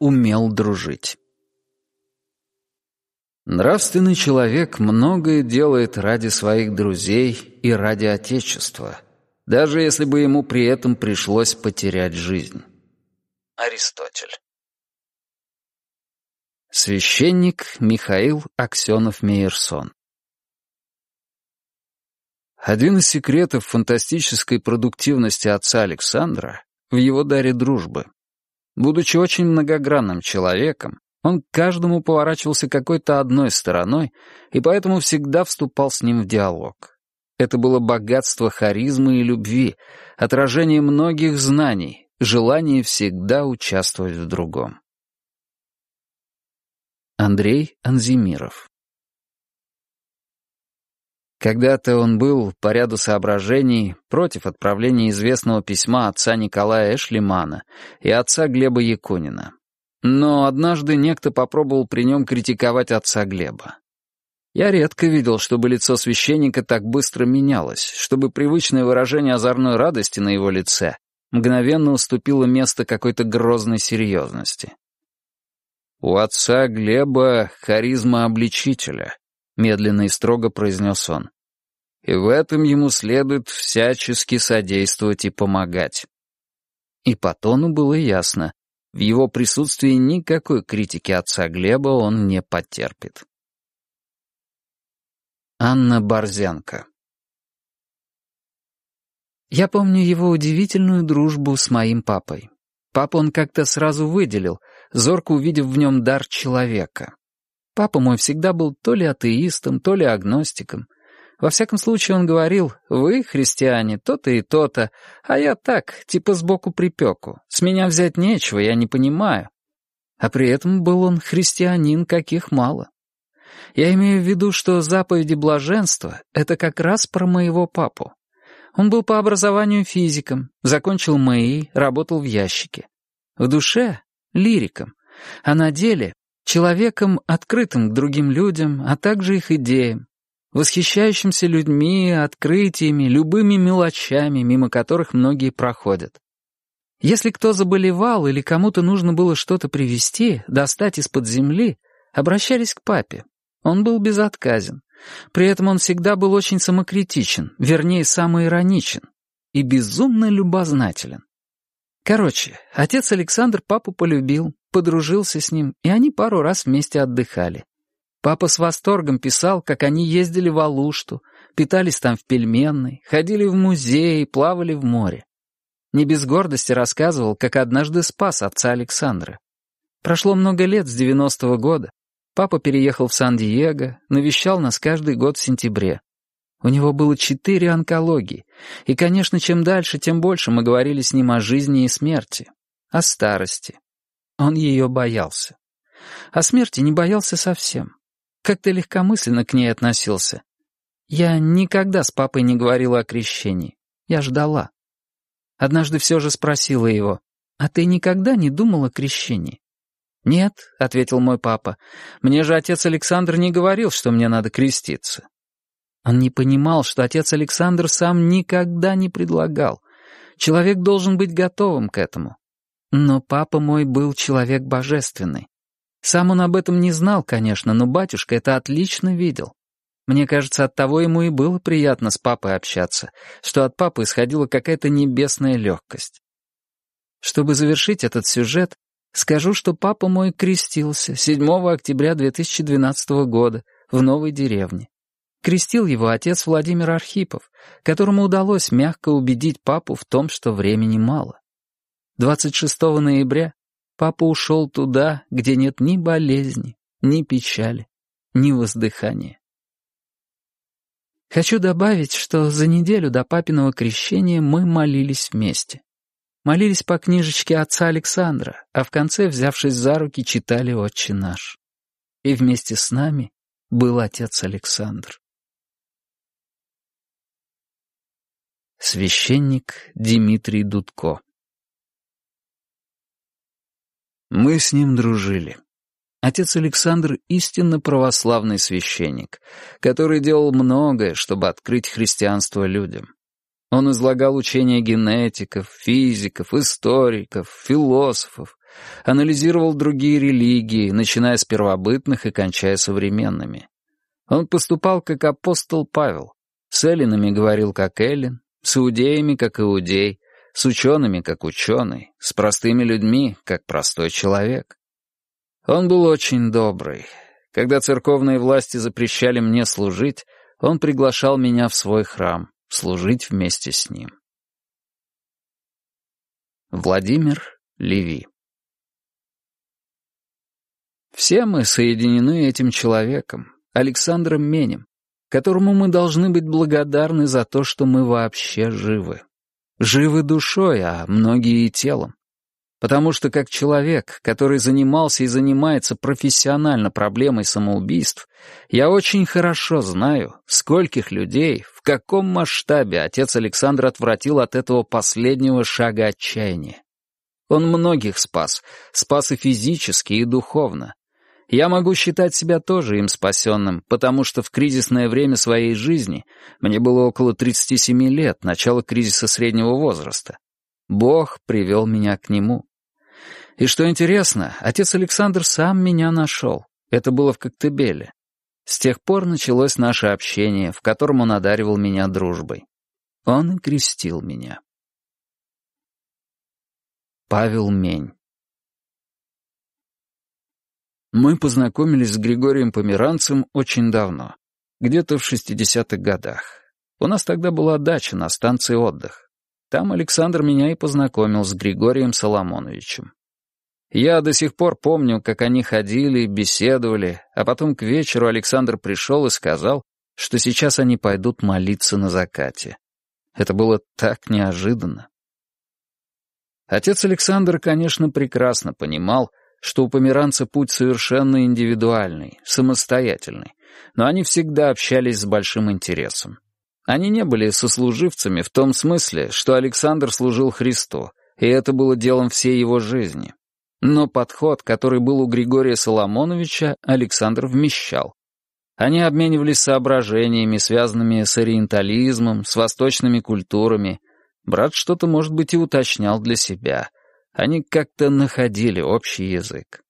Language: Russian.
умел дружить. Нравственный человек многое делает ради своих друзей и ради Отечества, даже если бы ему при этом пришлось потерять жизнь. Аристотель Священник Михаил Аксенов-Мейерсон Один из секретов фантастической продуктивности отца Александра в его даре дружбы. Будучи очень многогранным человеком, он к каждому поворачивался какой-то одной стороной и поэтому всегда вступал с ним в диалог. Это было богатство харизмы и любви, отражение многих знаний, желание всегда участвовать в другом. Андрей Анзимиров когда-то он был, по ряду соображений, против отправления известного письма отца Николая Эшлимана и отца Глеба Якунина. Но однажды некто попробовал при нем критиковать отца Глеба. Я редко видел, чтобы лицо священника так быстро менялось, чтобы привычное выражение озорной радости на его лице мгновенно уступило место какой-то грозной серьезности. «У отца Глеба харизма обличителя», медленно и строго произнес он. И в этом ему следует всячески содействовать и помогать. И по тону было ясно, в его присутствии никакой критики отца Глеба он не потерпит. Анна Борзенко Я помню его удивительную дружбу с моим папой. Папу он как-то сразу выделил, зорко увидев в нем дар человека. Папа мой всегда был то ли атеистом, то ли агностиком. Во всяком случае, он говорил, вы, христиане, то-то и то-то, а я так, типа сбоку припеку. С меня взять нечего, я не понимаю. А при этом был он христианин, каких мало. Я имею в виду, что заповеди блаженства — это как раз про моего папу. Он был по образованию физиком, закончил МАИ, работал в ящике. В душе — лириком, а на деле Человеком, открытым к другим людям, а также их идеям, восхищающимся людьми, открытиями, любыми мелочами, мимо которых многие проходят. Если кто заболевал или кому-то нужно было что-то привезти, достать из-под земли, обращались к папе. Он был безотказен. При этом он всегда был очень самокритичен, вернее, самоироничен и безумно любознателен. Короче, отец Александр папу полюбил, подружился с ним, и они пару раз вместе отдыхали. Папа с восторгом писал, как они ездили в Алушту, питались там в пельменной, ходили в музей, плавали в море. Не без гордости рассказывал, как однажды спас отца Александра. Прошло много лет с девяностого года. Папа переехал в Сан-Диего, навещал нас каждый год в сентябре. У него было четыре онкологии, и, конечно, чем дальше, тем больше мы говорили с ним о жизни и смерти, о старости. Он ее боялся. О смерти не боялся совсем. Как-то легкомысленно к ней относился. Я никогда с папой не говорила о крещении. Я ждала. Однажды все же спросила его, «А ты никогда не думал о крещении?» «Нет», — ответил мой папа, «мне же отец Александр не говорил, что мне надо креститься. Он не понимал, что отец Александр сам никогда не предлагал. Человек должен быть готовым к этому. Но папа мой был человек божественный. Сам он об этом не знал, конечно, но батюшка это отлично видел. Мне кажется, от того ему и было приятно с папой общаться, что от папы исходила какая-то небесная легкость. Чтобы завершить этот сюжет, скажу, что папа мой крестился 7 октября 2012 года в новой деревне. Крестил его отец Владимир Архипов, которому удалось мягко убедить папу в том, что времени мало. 26 ноября папа ушел туда, где нет ни болезни, ни печали, ни воздыхания. Хочу добавить, что за неделю до папиного крещения мы молились вместе. Молились по книжечке отца Александра, а в конце, взявшись за руки, читали «Отче наш». И вместе с нами был отец Александр. Священник Дмитрий Дудко Мы с ним дружили. Отец Александр — истинно православный священник, который делал многое, чтобы открыть христианство людям. Он излагал учения генетиков, физиков, историков, философов, анализировал другие религии, начиная с первобытных и кончая современными. Он поступал как апостол Павел, с эллинами говорил как эллин, с иудеями как иудей, с учеными как ученый, с простыми людьми как простой человек. Он был очень добрый. Когда церковные власти запрещали мне служить, он приглашал меня в свой храм, служить вместе с ним. Владимир Леви Все мы соединены этим человеком, Александром Менем, которому мы должны быть благодарны за то, что мы вообще живы. Живы душой, а многие и телом. Потому что как человек, который занимался и занимается профессионально проблемой самоубийств, я очень хорошо знаю, скольких людей, в каком масштабе отец Александр отвратил от этого последнего шага отчаяния. Он многих спас, спас и физически, и духовно. Я могу считать себя тоже им спасенным, потому что в кризисное время своей жизни, мне было около 37 лет, начало кризиса среднего возраста, Бог привел меня к нему. И что интересно, отец Александр сам меня нашел. Это было в Коктебеле. С тех пор началось наше общение, в котором он одаривал меня дружбой. Он крестил меня. Павел Мень Мы познакомились с Григорием Померанцем очень давно, где-то в 60-х годах. У нас тогда была дача на станции отдых. Там Александр меня и познакомил с Григорием Соломоновичем. Я до сих пор помню, как они ходили, беседовали, а потом к вечеру Александр пришел и сказал, что сейчас они пойдут молиться на закате. Это было так неожиданно. Отец Александр, конечно, прекрасно понимал, что у померанца путь совершенно индивидуальный, самостоятельный, но они всегда общались с большим интересом. Они не были сослуживцами в том смысле, что Александр служил Христу, и это было делом всей его жизни. Но подход, который был у Григория Соломоновича, Александр вмещал. Они обменивались соображениями, связанными с ориентализмом, с восточными культурами. Брат что-то, может быть, и уточнял для себя. Они как-то находили общий язык.